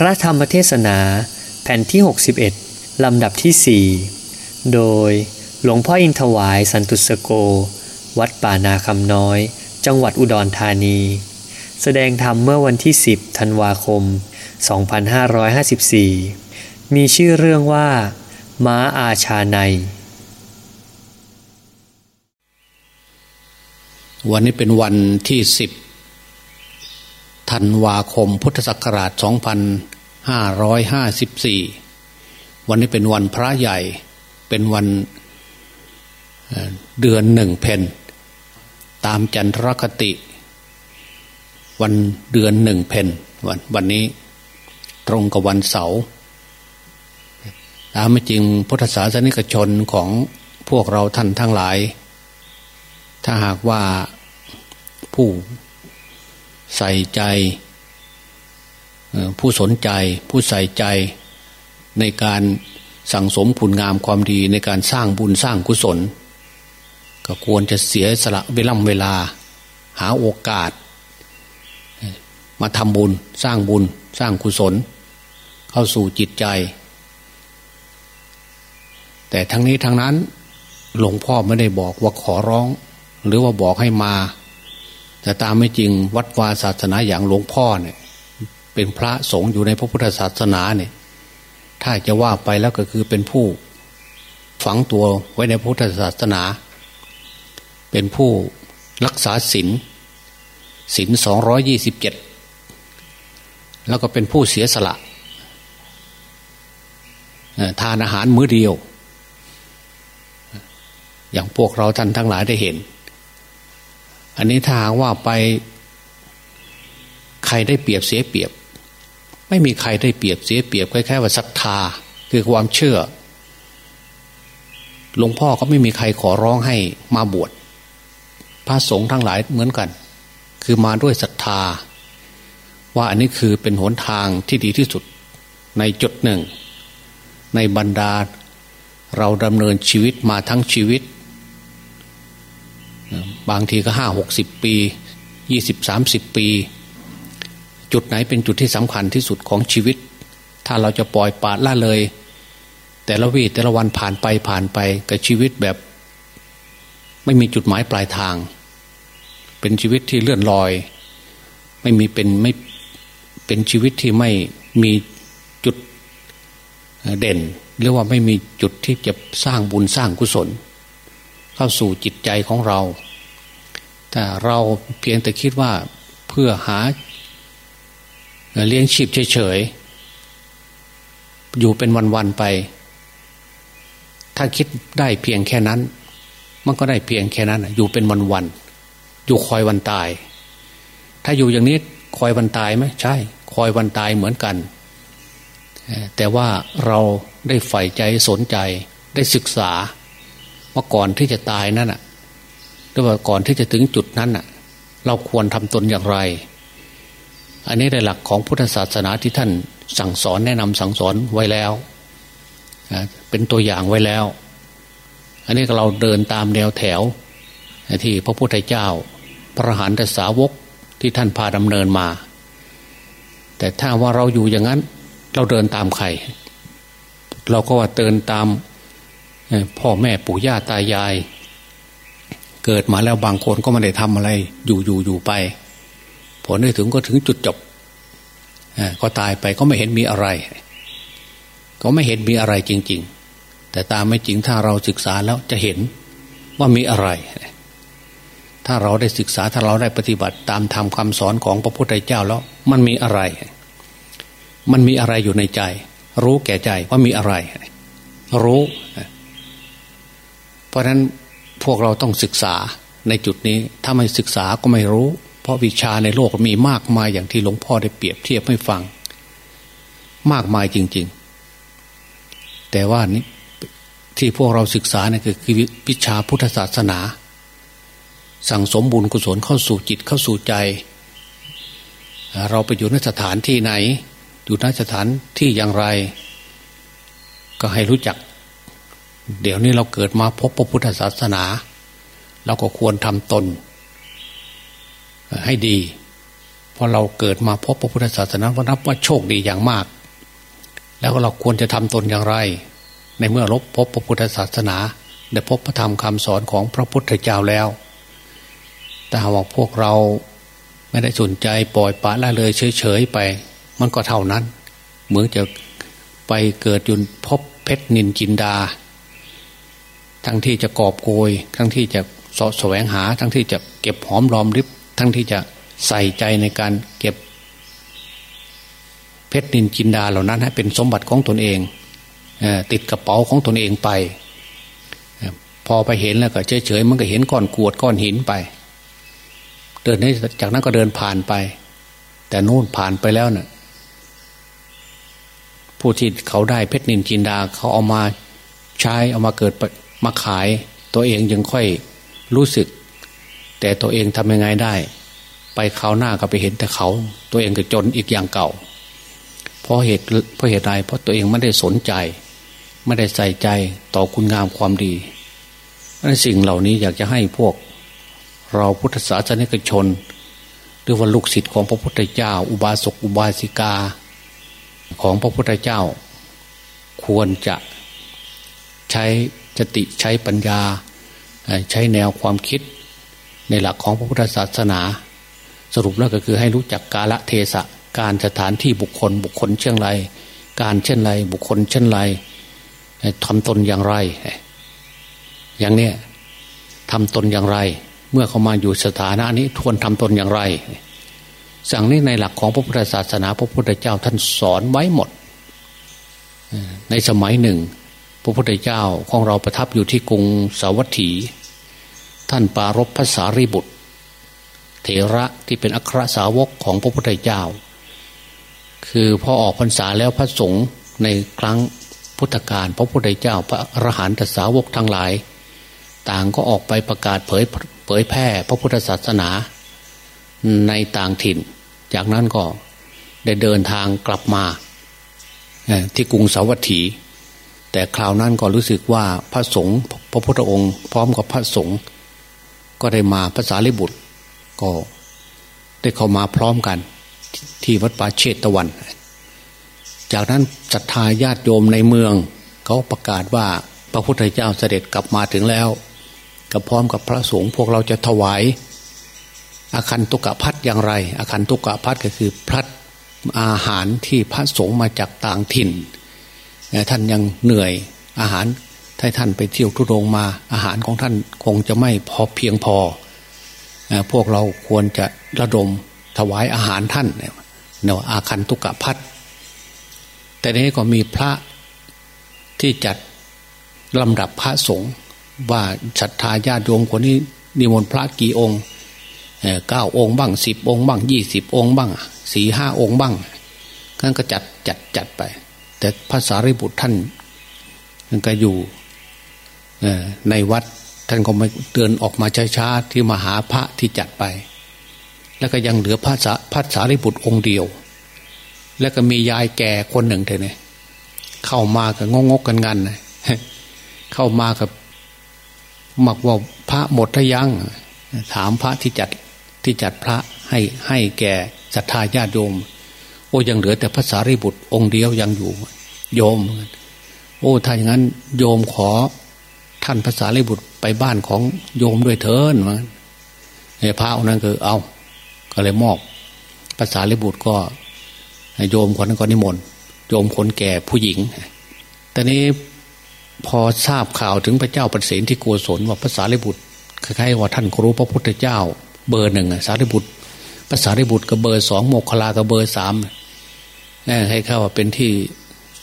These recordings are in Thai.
พระธรรมเทศนาแผ่นที่ 61 ลำดับที่ 4 โดยหลวงพ่ออินถวายสันตุสโก วัดป่านาคำน้อย จังหวัดอุดรธานี แสดงธรรมเมื่อวันที่ 10 ธันวาคม 2554 มีชื่อเรื่องว่า ม้าอาชาใน วันนี้เป็นวันที่สิบ ธันวาคมพุทธศักราช 2554 วันนี้เป็นวันพระใหญ่เป็นวันเดือนหนึ่งเพนตามจันทรคติ วันเดือนหนึ่งเพนวันวันนี้ตรงกับวันเสาร์ตามไม่จริงพุทธศาสนิกชนของพวกเราท่านทั้งหลาย ถ้าหากว่าผู้ ใส่ใจ ผู้สนใจ ผู้ใส่ใจในการสั่งสมคุณงามความดีในการสร้างบุญสร้างกุศล ก็ควรจะเสียสละเวลาเวลา หาโอกาส มาทำบุญสร้างบุญสร้างกุศล เข้าสู่จิตใจ แต่ทั้งนี้ทั้งนั้นหลวงพ่อไม่ได้บอกว่าขอร้อง หรือว่าบอกให้มา แต่ตามไม่จริงวัดวาศาสนาอย่างหลวงพ่อเนี่ย เป็นพระสงฆ์อยู่ในพระพุทธศาสนาเนี่ย ถ้าจะว่าไปแล้วก็คือเป็นผู้ฝังตัวไว้ในพุทธศาสนา เป็นผู้รักษาศีลศีลสองร้อยี่สิบเจ็ดแล้วก็เป็นผู้เสียสละทานอาหารมื้อเดียว อย่างพวกเราท่านทั้งหลายได้เห็น อันนี้ถ้าว่าไปใครได้เปรียบเสียเปรียบ ไม่มีใครได้เปรียบเสียเปรียบแค่แค่ว่าศรัทธาคือความเชื่อหลวงพ่อก็ไม่มีใครขอร้องให้มาบวชพระสงฆ์ทั้งหลายเหมือนกัน คือมาด้วยศรัทธา ว่าอันนี้คือเป็นหนทางที่ดีที่สุดในจุดหนึ่ง ในบรรดา เราดำเนินชีวิตมาทั้งชีวิต บางทีก็ห้าหกสิบปียี่สิบสามสิบปี จุดไหนเป็นจุดที่สำคัญที่สุดของชีวิต ถ้าเราจะปล่อยปาดละเลย แต่ละวีแต่ละวันผ่านไปผ่านไปกับชีวิตแบบ ไม่มีจุดหมายปลายทาง เป็นชีวิตที่เลื่อนลอย ไม่มีเป็นไม่เป็นชีวิตที่ไม่มีจุดเด่น หรือว่าไม่มีจุดที่จะสร้างบุญสร้างกุศล เข้าสู่จิตใจของเรา แต่เราเพียงแต่คิดว่าเพื่อหาเลี้ยงชีพเฉยๆ อยู่เป็นวันๆไป ถ้าคิดได้เพียงแค่นั้น มันก็ได้เพียงแค่นั้นอยู่เป็นวันๆ อยู่คอยวันตาย ถ้าอยู่อย่างนี้คอยวันตายไหมใช่ คอยวันตายเหมือนกัน แต่ว่าเราได้ใฝ่ใจสนใจได้ศึกษา ว่าก่อนที่จะตายนั่นอะหรือว่าก่อนที่จะถึงจุดนั้นอะ เราควรทำตนอย่างไร อันนี้ในหลักของพุทธศาสนาที่ท่านสั่งสอนแนะนำสั่งสอนไว้แล้วเป็นตัวอย่างไว้แล้ว อันนี้เราเดินตามแนวแถว ที่พระพุทธเจ้า พระหันตสาวกที่ท่านพาดำเนินมา แต่ถ้าว่าเราอยู่อย่างนั้น เราเดินตามใคร เราก็ว่าเดินตาม พ่อแม่ปู่ย่าตายาย เกิดมาแล้วบางคนก็ไม่ได้ทำอะไร อยู่อยู่อยู่ไป ผลได้ถึงก็ถึงจุดจบก็ตายไปก็ไม่เห็นมีอะไร ก็ไม่เห็นมีอะไรจริง ๆ แต่ตามไม่จริงถ้าเราศึกษาแล้วจะเห็นว่ามีอะไร ถ้าเราได้ศึกษาถ้าเราได้ปฏิบัติตามธรรมคำสอนของพระพุทธเจ้าแล้ว มันมีอะไร มันมีอะไรอยู่ในใจ รู้แก่ใจว่ามีอะไร รู้ ราะฉะนั้นพวกเราต้องศึกษาในจุดนี้ ถ้าไม่ศึกษาก็ไม่รู้ เพราะวิชาในโลกมีมากมายอย่างที่หลวงพ่อได้เปรียบเทียบให้ฟัง มากมายจริง ๆ แต่ว่านี้ที่พวกเราศึกษาเนี่ยคือวิชาพุทธศาสนา สั่งสมบุญกุศลเข้าสู่จิตเข้าสู่ใจ เราไปอยู่ในสถานที่ไหน อยู่ในสถานที่อย่างไร ก็ให้รู้จัก เดี๋ยวนี้เราเกิดมาพบพระพุทธศาสนา เราก็ควรทำตน ให้ดีพเพราะเราเกิดมาพบพระพุทธศาสนาก็นับว่าโชคดีอย่างมาก แล้วเราควรจะทำตนอย่างไร ในเมื่อรบพบพระพุทธศาสนาได้พบพระธรรมคำสอนของพระพุทธเจ้าแล้ว แต่หากพวกเราไม่ได้สนใจปล่อยปละละเลยเฉยๆไป มันก็เท่านั้น เหมือนจะไปเกิดยุนพบเพชรนินจินดา ทั้งที่จะกอบโกย ทั้งที่จะสะแสวงหา ทั้งที่จะเก็บหอมรอมริบ ทั้งที่จะใส่ใจในการเก็บ เพชรนินจินดาเหล่านั้นให้เป็นสมบัติของตนเองติดกระเป๋าของตนเองไปพอไปเห็นแล้วก็เฉยๆมันก็เห็นก้อนกวดก้อนหินไป เดินให้จากนั้นก็เดินผ่านไป แต่นู่นผ่านไปแล้วเนะ่ยผู้ที่เขาได้เพชรนินจินดาเขาเอามาใช้เอามาเกิด มาขายตัวเองยังค่อยรู้สึก แต่ตัวเองทำยังไงได้ ไปเขาหน้าก็ไปเห็นแต่เขา ตัวเองก็จนอีกอย่างเก่าเพราะเหตุเพราะเหตุใดเพราะตัวเองไม่ได้สนใจ ไม่ได้ใส่ใจต่อคุณงามความดีในสิ่งเหล่านี้อยากจะให้พวก เราพุทธศาสนิกชน หรือว่าลูกศิษย์ของพระพุทธเจ้า อุบาสกอุบาสิกา ของพระพุทธเจ้า ควรจะใช้ สติใช้ปัญญา ใช้แนวความคิด ในหลักของพระพุทธศาสนา สรุปแล้วก็คือให้รู้จักกาละเทศะการสถานที่บุคคลบุคคลเช่นไร การเช่นไรบุคคลเช่นไรทำตนอย่างไร อย่างเนี้ยทำตนอย่างไร เมื่อเขามาอยู่สถานะนี้ทวนทำตนอย่างไร สั่งนี้ในหลักของพระพุทธศาสนา พระพุทธเจ้าท่านสอนไว้หมด ในสมัยหนึ่ง พระพุทธเจ้าของเราประทับอยู่ที่กรุงสาวัตถี ท่านปารบภาษารีบุตร เถระที่เป็นอัครสาวกของพระพุทธเจ้า คือพอออกพรรษาแล้วพระสงฆ์ในครั้งพุทธกาลพระพุทธเจ้าพระอรหันตสาวกทั้งหลาย ต่างก็ออกไปประกาศเผยเผยแพร่พระพุทธศาสนาในต่างถิ่น จากนั้นก็ได้เดินทางกลับมาที่กรุงสาวัตถี แต่คราวนั้นก็รู้สึกว่าพระสงฆ์พระพุทธองค์ พร้อมกับพระสงฆ์ก็ได้มาภาษาลิบุตร ก็ได้เข้ามาพร้อมกัน ที่วัดป่าเชตวัน จากนั้นศรัทธาญาติโยมในเมือง เขาประกาศว่าพระพุทธเจ้าเสด็จกลับมาถึงแล้วก็พร้อมกับพระสงฆ์พวกเราจะถวาย อาคันตุกะพัดอย่างไร อาคันตุกะพัดก็คือพัดอาหารที่พระสงฆ์มาจากต่างถิ่น ท่านยังเหนื่อยอาหารถ้าท่านไปเที่ยวทุดงมา อาหารของท่านคงจะไม่พอเพียงพอ พวกเราควรจะระดมถวายอาหารท่านเนาะอาคันตุกะพัดแต่นี้ก็มีพระที่จัดลำดับพระสงฆ์ว่าศรัทธาญาติโยมคนนี้นิมนต์พระกี่องค์เก้าองค์บ้างสิบองค์บ้างยี่สิบองค์บ้างสี่ห้าองค์บ้างกันก็จัดจัดจัดไป แต่ภาษาริบุตรท่านก็อยู่ในวัดท่านก็ไม่เดินออกมาช้าๆที่มาหาพระที่จัดไป แล้วก็ยังเหลือพระสาพระสาริบุตรองค์เดียว แล้วก็มียายแก่คนหนึ่งเท่นี่เข้ามากับงงกกันงันเข้ามากับมักว่าพระหมดทยัง ถามพระที่จัดที่จัดพระให้ให้แก่ศรัทธาญาติโยม โอ้ยังเหลือแต่พระสารีบุตรองค์เดียวยังอยู่ โยม โอ้ถ้าอย่างนั้น โยมขอ ท่านพระสารีบุตรไปบ้านของโยมด้วยเถินมันพระองค์นั้นก็เอา ก็เลยมอบภาษาลิบุตรก็โยมคนนั้นก็นิมนต์โยมคนแก่ผู้หญิงแต่นี้พอทราบข่าวถึงพระเจ้าประสิทธิที่โกศลว่าภาษาลิบุตรคล้ายๆว่าท่านครูพระพุทธเจ้า เบอร์หนึ่งสารีบุตรภาษาริบุตรกับเบอร์สองโมคคลากับเบอร์สามให้เข้าว่าเป็นที่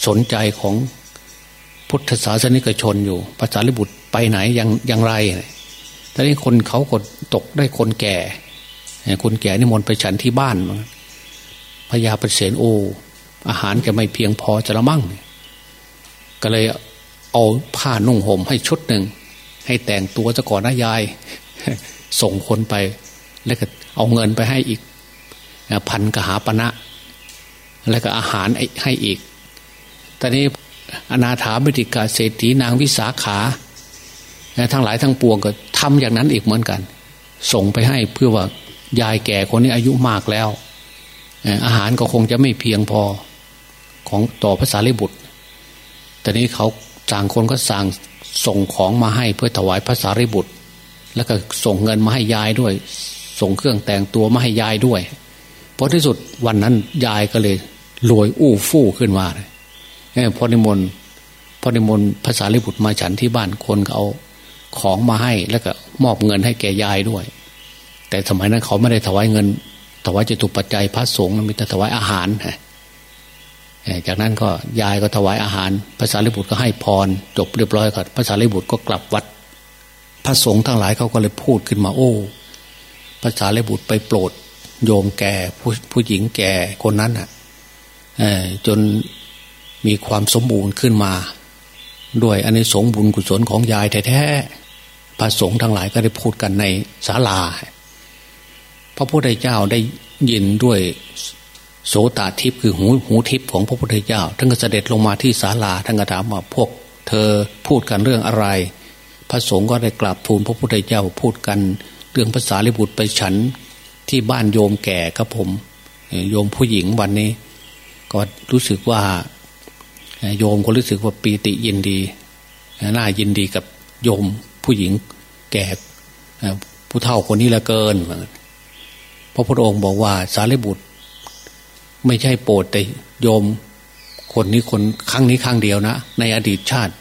สนใจของพุทธศาสนิกชนอยู่ภาษาริบุตรไปไหนอย่างอย่างไรตอนนี้คนเขากดตกได้คนแก่ คนแก่นี่มนไปฉันที่บ้านพญาประเสนโอ อาหารจะไม่เพียงพอจะละมั่ง ก็เลยเอาผ้านุ่งห่มให้ชุดหนึ่ง ให้แต่งตัวจะก่อนนะยาย ส่งคนไป แล้วก็เอาเงินไปให้อีกพันกหาปณะ แล้วก็อาหารให้อีก ตอนนี้อนาถาบิติกาเศรษฐีนางวิสาขาทั้งหลายทั้งปวงก็ทำอย่างนั้นอีกเหมือนกัน ส่งไปให้เพื่อว่ายายแก่คนนี้อายุมากแล้ว อาหารก็คงจะไม่เพียงพอของต่อภาษาลิบุตร แต่นี้เขาสั่งคนก็สั่งส่งของมาให้เพื่อถวายภาษาริบุตร แล้วก็ส่งเงินมาให้ยายด้วย ส่งเครื่องแต่งตัวมาให้ยายด้วย เพอที่สุดวันนั้นยายก็เลยรวยอู้ฟู่ขึ้นมาเลย พอนิมนต์พอนิมนต์ภาษาลิบุตรมาฉันที่บ้านคนก็เอาของมาให้แล้วก็มอบเงินให้แก่ยายด้วย แต่สมัยนั้นเขาไม่ได้ถวายเงินถวายจตุปัจจัยพระสงฆ์มีแต่ถวายอาหารจากนั้นก็ยายก็ถวายอาหารภาษาลิบุตรก็ให้พร จบเรียบร้อยก่อนภาษาลิบุตรก็กลับวัด พระสงฆ์ทั้งหลายเขาก็เลยพูดขึ้นมาโอ้ภาษาลิบุตรไปโปรด โยมแก่ผู้ผู้หญิงแก่คนนั้นอะจน มีความสมบูรณ์ขึ้นมา ด้วยอันนี้สงบุญกุศลของยายแท้ๆพระสงฆ์ทั้งหลายก็ได้พูดกันในศาลา พระพุทธเจ้าได้ยินด้วยโสตทิพย์คือหูหูทิพย์ของพระพุทธเจ้าท่านก็เสด็จลงมาที่ศาลาท่านก็ถามว่าพวก เธอพูดกันเรื่องอะไร พระสงฆ์ก็ได้กราบทูลพระพุทธเจ้าพูดกันเรื่องภาษาลิบุตรไปฉันที่บ้านโยมแก่ครับผม โยมผู้หญิงวันนี้ ก็รู้สึกว่า โยมก็รู้สึกว่าปีติยินดีน่ายินดีกับโยมผู้หญิงแก่ผู้เฒ่าคนนี้ละเกินพระพุทธองค์บอกว่า สารีบุตร ไม่ใช่โปรดแต่โยมคนนี้คนครั้งนี้ครั้งเดียวนะ ในอดีตชาติ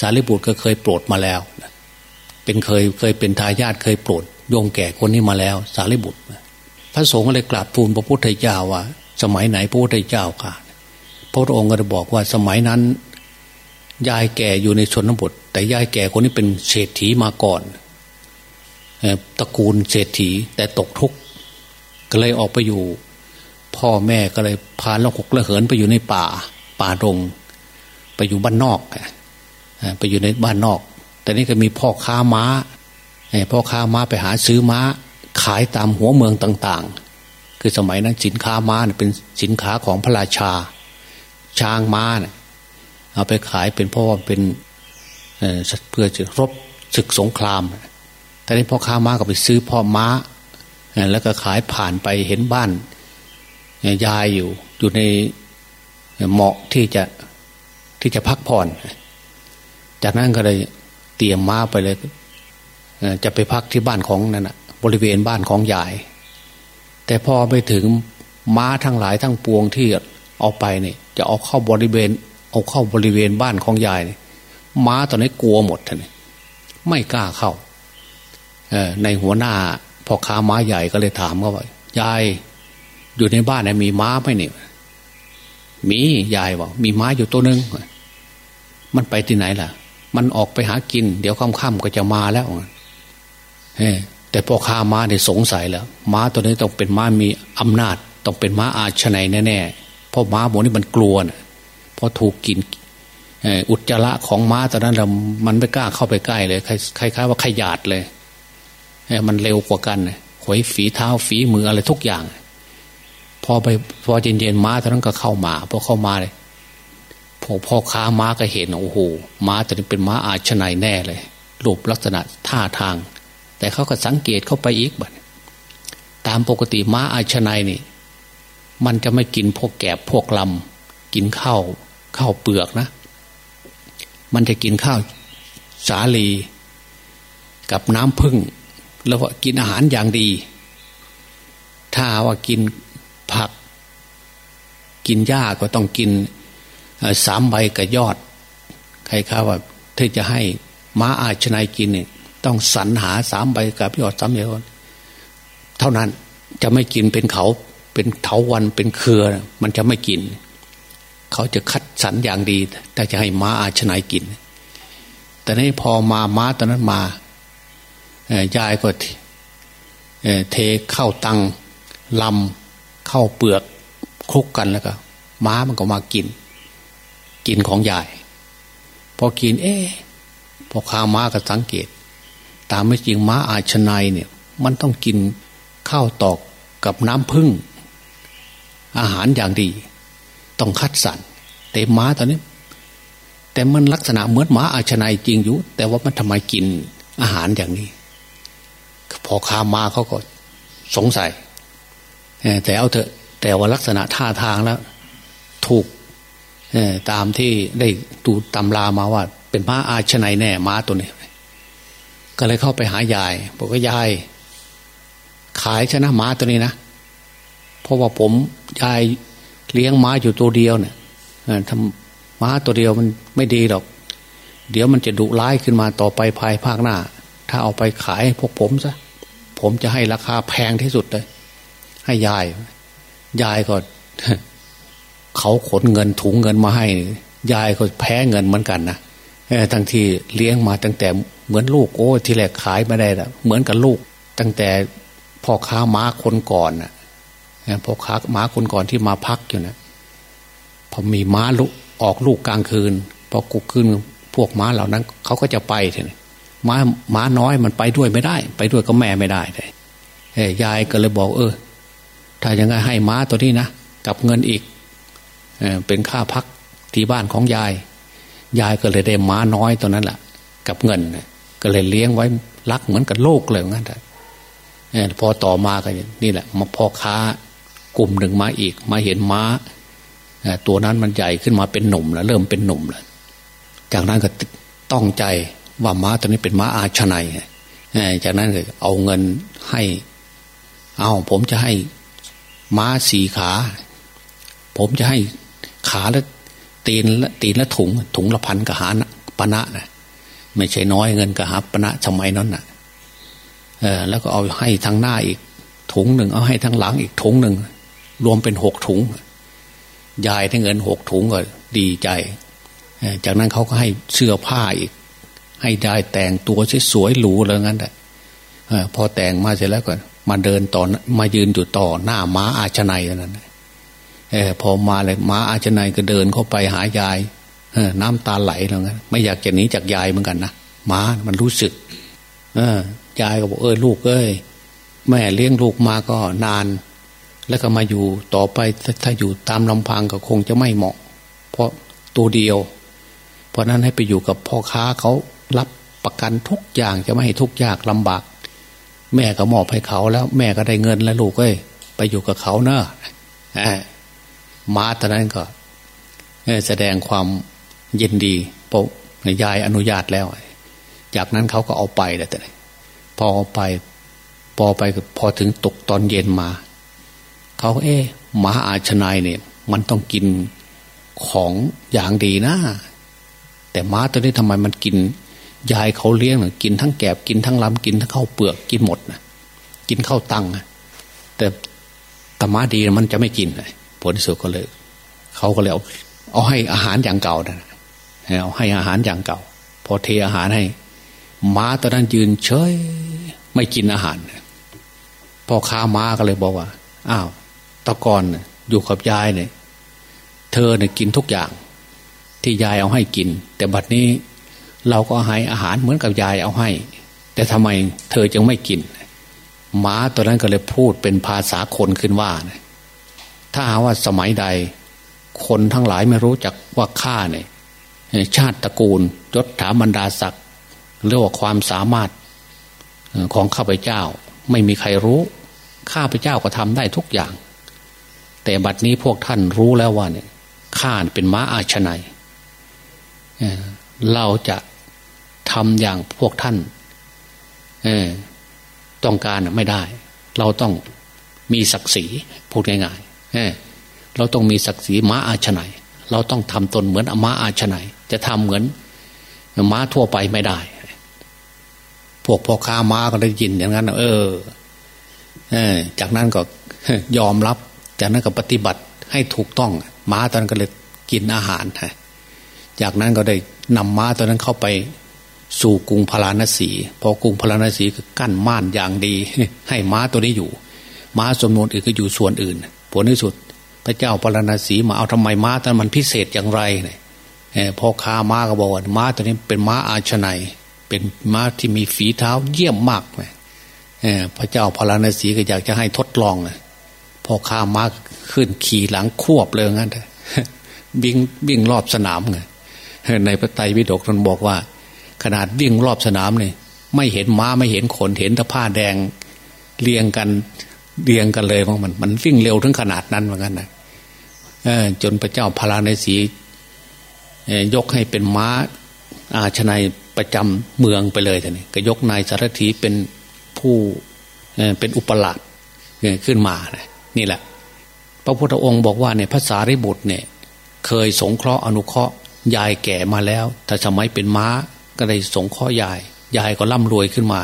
สารีบุตรก็เคยโปรดมาแล้ว เป็นเคยเคยเป็นทายาทเคยโปรดโยมแก่คนนี้มาแล้ว สารีบุตร พระสงฆ์ก็เลยกราบทูลพระพุทธเจ้าว่า สมัยไหนพระพุทธเจ้าค่ะ ระองค์ก็ได้บอกว่าสมัยนั้น ยายแก่อยู่ในชนบท แต่ยายแก่คนนี้เป็นเศรษฐีมาก่อนตระกูลเศรษฐีแต่ตกทุกข์ก็เลยออกไปอยู่ พ่อแม่ก็เลยพาละหกละเหินไปอยู่ในป่า ป่าดงไปอยู่บ้านนอกไปอยู่ในบ้านนอก แต่นี่ก็มีพ่อค้าม้าพ่อค้าม้าไปหาซื้อม้า ขายตามหัวเมืองต่าง ๆ คือสมัยนั้นสินค้าม้าเป็นสินค้าของพระราชา ช้างม้าเนี่ยเอาไปขายเป็นเพราะว่าเป็นเพื่อจะรบศึกสงครามแต่นี้พ่อค้าม้าก็ไปซื้อพ่อม้า แล้วก็ขายผ่านไปเห็นบ้านยายอยู่ อยู่ในเหมาะที่จะที่จะพักผ่อน จากนั้นก็เลยเตรียมม้าไปเลยจะไปพักที่บ้านของนั่นนะบริเวณบ้านของยาย แต่พอไปถึงม้าทั้งหลายทั้งปวงที่เอาไปเนี่ย จะเอาเข้าบริเวณ เอาเข้าบริเวณบ้านของยายม้าตอนนี้กลัวหมดเลยไม่กล้าเข้าในหัวหน้าพ่อค้าม้าใหญ่ก็เลยถามเขาว่ายายอยู่ในบ้านนะมีม้าไหมเนี่ยมียายบอกมีม้าอยู่ตัวนึง มันไปที่ไหนล่ะ มันออกไปหากิน เดี๋ยวค่ำๆก็จะมาแล้วเแต่พ่อค้าม้าเนี่ยสงสัยแล้วม้าตัวนี้ต้องเป็นม้ามีอำนาจ ต้องเป็นม้าอาชนัยแน่ๆ ราะม้าหมูนี่มันกลัวนะเพราะถูกกินอุจจาระของม้าตอนนั้นเรามันไม่กล้าเข้าไปใกล้เลยคล้ายๆว่าขยาดเลยมันเร็วกว่ากันขวยฝีเท้าฝีมืออะไรทุกอย่าง พอไปพอเย็นๆม้าท่านั้นก็เข้ามาพอเข้ามาเลยพอพ่อค้าม้าก็เห็นโอ้โหม้าตัวนี้เป็นม้าอาชนัยแน่เลยรูปลักษณะท่าทาง แต่เขาก็สังเกตเข้าไปอีกบัดตามปกติม้าอาชนัยนี่ มันจะไม่กินพวกแกบพวกลำกินข้าวข้าวเปลือกนะ มันจะกินข้าวสาลีกับน้ำพึ่ง แล้วก็กินอาหารอย่างดี ถ้าว่ากินผัก กินหญ้าก็ต้องกินสามใบกับยอด ใครข้าว่าที่จะให้ม้าอาชนายกินเนี่ยต้องสรรหาสามใบกับยอดสามยอดเท่านั้นจะไม่กินเป็นเขา เป็นเถาวันเป็นเครือ มันจะไม่กิน เขาจะคัดสรรอย่างดี แต่จะให้ม้าอาชนายกิน แต่นี้พอมาม้าตอนนั้นมายายก็เทเข้าตังลำเข้าเปลือกคลุกกันแล้วก็ ม้ามันก็มากิน กินของใหญ่พอกิน เอ๊พอข้าม้าก็สังเกต ตามไม่จริงม้าอาชนายเนี่ย มันต้องกินข้าวตอกกับน้ำพึ่ง อาหารอย่างดี ต้องคัดสรรแต่ม้าตอนนี้ แต่มันลักษณะเหมือนม้าอาชนายจริงอยู่ แต่ว่ามันทำไมกินอาหารอย่างนี้ พอข้ามาเขาก็สงสัยแต่เอาเถอะ แต่ว่าลักษณะท่าทางแล้วถูกตามที่ได้ดูตำรามาว่า เป็นม้าอาชนัยแน่ม้าตัวนี้ ก็เลยเข้าไปหายายบอกว่ายายขายชนะม้าตัวนี้นะ เพราะว่าผมยายเลี้ยงม้าอยู่ตัวเดียวเนี่ยทำม้าตัวเดียวมันไม่ดีหรอก เดี๋ยวมันจะดุร้ายขึ้นมาต่อไปภายภาคหน้า ถ้าเอาไปขายพวกผมซะผมจะให้ราคาแพงที่สุดเลย ให้ยาย ยายก็เขาขนเงินถุงเงินมาให้ ยายก็แพ้เงินเหมือนกันนะทั้งที่เลี้ยงมาตั้งแต่เหมือนลูกโอ้ ที่แรกขายไม่ได้ละเหมือนกับลูก ตั้งแต่พ่อค้าม้าคนก่อนนะ พอค้าม้าคนก่อนที่มาพักอยู่นะพอมีม้าลุออกลูกกลางคืนพอกุกคืนพวกม้าเหล่านั้นเขาก็จะไปทีนี้ม้าม้าน้อยมันไปด้วยไม่ได้ ไปด้วยก็แม่ไม่ได้เลยยายก็เลยบอก เออ ถ้ายังไงให้ม้าตัวนี้นะกับเงินอีกเเป็นค่าพักที่บ้านของยาย ยายก็เลยได้ม้าน้อยตัวนั้นแหละกับเงินก็เลยเลี้ยงไว้รักเหมือนกับโลกเลยงั้นแต่พอต่อมาก็นี่แหละมาพ่อค้า กลุ่มหนึ่งมาอีก มาเห็นม้าตัวนั้นมันใหญ่ขึ้นมาเป็นหนุ่มแล้วเริ่มเป็นหนุ่มแล้วจากนั้นก็ต้องใจว่าม้าตัวนี้เป็นม้าอาชนัยจากนั้นก็เอาเงินให้ เอาผมจะให้ม้าสี่ขา ผมจะให้ขาและตีนและตีนและถุง ถุงละพันกหาปณะนะไม่ใช่น้อยเงินกหาปณะสมัยนั้นนะ่ะเออแล้วก็เอาให้ทางหน้าอีกถุงหนึ่งเอาให้ทางหลังอีกถุงหนึ่ง รวมเป็นหกถุง ยายได้เงินหกถุงก็ดีใจ จากนั้นเขาก็ให้เสื้อผ้าอีก ให้ยายแต่งตัวสวยๆหรูเลยงั้นแหละพอแต่งมาเสร็จแล้วก็มาเดินต่อมายืนอยู่ต่อหน้าม้าอาชนัยนั้นอพอมาเลยม้าอาชนัยก็เดินเข้าไปหายายน้ำตาไหลแล้วงั้นไม่อยากจะหนีจากยายเหมือนกันนะม้ามันรู้สึก เออยายก็บอกเออลูกเอ้ยแม่เลี้ยงลูกมาก็นาน แล้วก็มาอยู่ต่อไปถ้าอยู่ตามลำพังก็คงจะไม่เหมาะ เพราะตัวเดียว เพราะนั้นให้ไปอยู่กับพ่อค้าเขารับประกันทุกอย่างจะไม่ให้ทุกยากลำบาก แม่ก็มอบให้เขาแล้ว แม่ก็ได้เงินแล้วลูกเอ้ยไปอยู่กับเขาเนอะมาตอนนั้นก็แสดงความยินดีพอยายอนุญาตแล้ว จากนั้นเขาก็เอาไปแต่พอไป พอไปพอถึงตกตอนเย็นมา เขาเอ๊ะมาอาชนายเนี่ย มันต้องกินของอย่างดีนะ แต่ม้าตัวนี้ทำไมมันกิน ยายเขาเลี้ยงกินทั้งแกบกินทั้งลำกินทั้งข้าวเปลือกกินหมดนะกินข้าวตังแต่ตม้าดีมันจะไม่กินเลยผลสุดก็เลยเขาก็เลยเอาเอาให้อาหารอย่างเก่านะเอาให้อาหารอย่างเก่า พอเทอาหารให้ม้าตอนนั้นยืนเฉยไม่กินอาหารพ่อค้าม้าก็เลยบอกว่า อ้าว ตะกอนอยู่กับยายเนี่ย เธอเนี่ยกินทุกอย่าง ที่ยายเอาให้กิน แต่บัดนี้เราก็ให้อาหารเหมือนกับยายเอาให้ แต่ทำไมเธอจึงไม่กินม้าตัวนั้นก็เลยพูดเป็นภาษาคนขึ้นว่าถ้าหาว่าสมัยใด คนทั้งหลายไม่รู้จักว่าข้าเนี่ยชาติตระกูลยศถาบรรดาศักดิ์เรียกว่าความสามารถของข้าพเจ้า ไม่มีใครรู้ ข้าพเจ้าก็ทำได้ทุกอย่าง แต่บัดนี้พวกท่านรู้แล้วว่าเนี่ยข้าเป็นม้าอาชนัยเราจะทำอย่างพวกท่านต้องการไม่ได้ เราต้องมีศักดิ์ศรีพูดง่ายๆเราต้องมีศักดิ์ศรีม้าอาชนัยเราต้องทำตนเหมือนม้าอาชนัยจะทำเหมือนม้าทั่วไปไม่ได้ พวกพ่อค้าม้าก็ได้ยินอย่างนั้น เออจากนั้นก็ยอมรับ จากนั้นก็ปฏิบัติให้ถูกต้องม้าตอนนั้นก็เลยกินอาหารฮะจากนั้นก็ได้นำม้าตอนนั้นเข้าไปสู่กรุงพาราณสีพอกรุงพาราณสีก็กั้นม่านอย่างดี ให้ม้าตัวนี้อยู่ ม้าสมนวนอื่นก็อยู่ส่วนอื่น ผลที่สุด พระเจ้าพาราณสีมาเอาทำไมม้าตอนมันพิเศษอย่างไรเนี่ยพอค้าม้าก็บอกว่าม้าตัวนี้เป็นม้าอาชนัยเป็นม้าที่มีฝีเท้าเยี่ยมมากเลยพระเจ้าพาราณสีก็อยากจะให้ทดลองเลย พอข้ามาขึ้นขี่หลังควบเลยงั้นวิ่งวิ่งรอบสนามไงในพระไตรปิฎกท่านบอกว่า ขนาดวิ่งรอบสนามเนี่ยไม่เห็นม้าไม่เห็นขนเห็นแต่ผ้าแดงเรียงกันเรียงกันเลยว่ามัน มันวิ่งเร็วถึงขนาดนั้นเหมือนกันนะจนพระเจ้าพาราณสียกให้เป็นม้าอาชนายประจำเมืองไปเลยท่านี่ก็ยกนายสารถีเป็นผู้เป็นอุปราชขึ้นมานะ นี่แหละ พระพุทธองค์บอกว่าเนี่ยภาษาริบุตรเนี่ย เคยสงเคราะห์อนุเคราะห์ยายแก่มาแล้ว แต่สมัยเป็นม้าก็ได้สงเคราะห์ยาย ยายก็ร่ำรวยขึ้นมา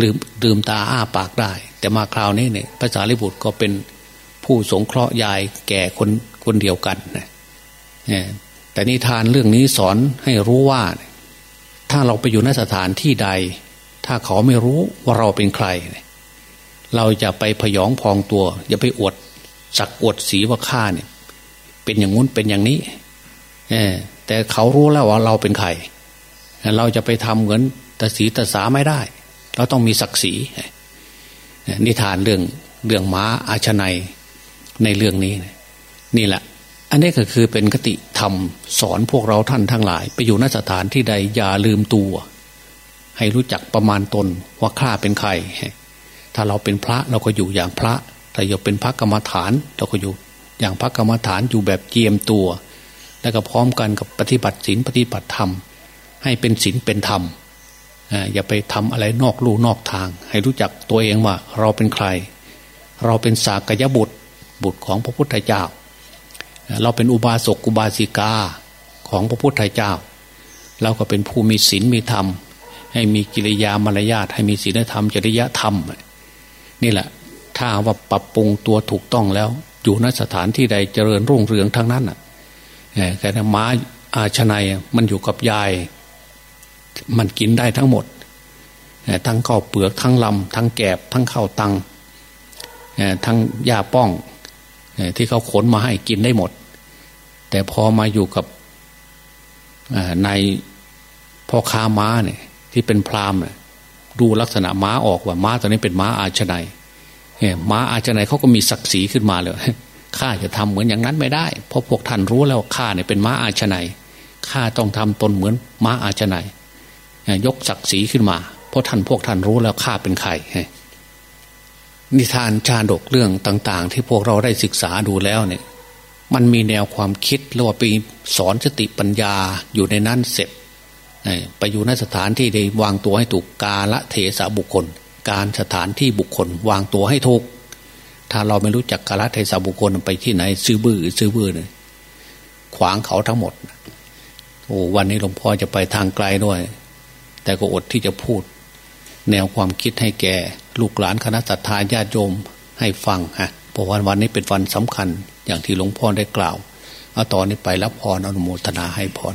ลืมลืมตาอ้าปากได้ แต่มาคราวนี้เนี่ยภาษาริบุตรก็เป็นผู้สงเคราะห์ยายแก่คนคนเดียวกันนะแต่นิทานเรื่องนี้สอนให้รู้ว่า ถ้าเราไปอยู่ในสถานที่ใด ถ้าเขาไม่รู้ว่าเราเป็นใครเเราจะไปพยองพองตัว อย่าไปอวดสักอวดสีว่าข้าเนี่ย เป็นอย่างงู้นเป็นอย่างนี้แต่เขารู้แล้วว่าเราเป็นใครเราจะไปทำเหมือนตาสีตาสาไม่ได้ เราต้องมีศักดิ์ศรีนิทานเรื่องเรื่องม้าอาชนัยในเรื่องนี้ นี่แหละ อันนี้ก็คือเป็นคติธรรมสอนพวกเราท่านทั้งหลาย ไปอยู่นสถานที่ใดอย่าลืมตัว ให้รู้จักประมาณตนว่าข้าเป็นใคร ถ้าเราเป็นพระเราก็อยู่อย่างพระ ถ้าเราเป็นพระกรรมฐาน เราก็อยู่อย่างพระกรรมฐานอยู่แบบเจียมตัว แล้วก็พร้อมกันกับปฏิบัติศีลปฏิบัติธรรม ให้เป็นศีลเป็นธรรมอย่าไปทำอะไรนอกลู่นอกทาง ให้รู้จักตัวเองว่าเราเป็นใคร เราเป็นสากยบุตรบุตรของพระพุทธเจ้า เราเป็นอุบาสกอุบาสิกาของพระพุทธเจ้า เราก็เป็นผู้มีศีลมีธรรม ให้มีกิริยามารยาทให้มีศีลธรรมจริยธรรม นี่แหละ ถ้าว่าปรับปรุงตัวถูกต้องแล้ว อยู่นสถานที่ใดเจริญรุ่งเรืองทั้งนั้นอะแต่ม้าอาชนัยมันอยู่กับยาย มันกินได้ทั้งหมด ทั้งข้าวเปลือกทั้งลำ ทั้งแกบ ทั้งข้าวตังทั้งยาป้อง ที่เขาขนมาให้กินได้หมด แต่พอมาอยู่กับในพ่อค้าม้าเนี่ยที่เป็นพราหมณ์ ดูลักษณะม้าออกว่าม้าตัวนี้เป็นม้าอาชนัยม้าอาชนัยเขาก็มีศักดิ์ศรีขึ้นมาเลยข้าจะทำเหมือนอย่างนั้นไม่ได้ เพราะพวกท่านรู้แล้วข้าเนี่ยเป็นม้าอาชนัยข้าต้องทำตนเหมือนม้าอาชนัยยกศักดิ์ศรีขึ้นมา เพราะท่านพวกท่านรู้แล้วข้าเป็นใครนิทานชาดกเรื่องต่าง ๆ ที่พวกเราได้ศึกษาดูแล้วเนี่ย มันมีแนวความคิดหรือว่าไปสอนสติปัญญาอยู่ในนั้นเสร็จ ไปอยู่ในสถานที่ได้วางตัวให้ถูกกาละเทศะบุคคล การสถานที่บุคคล วางตัวให้ถูก ถ้าเราไม่รู้จักกาละเทศะบุคคลไปที่ไหน ซื้อบื้อซื้อบื้อเนี่ยขวางเขาทั้งหมดโอ้วันนี้หลวงพ่อจะไปทางไกลด้วย แต่ก็อดที่จะพูด แนวความคิดให้แก่ ลูกหลานคณะสัตยาญาติโยมให้ฟังฮะเพราะวันวันนี้เป็นวันสำคัญ อย่างที่หลวงพ่อได้กล่าวเอาตอนนี้ไปรับพรอนุโมทนาให้พร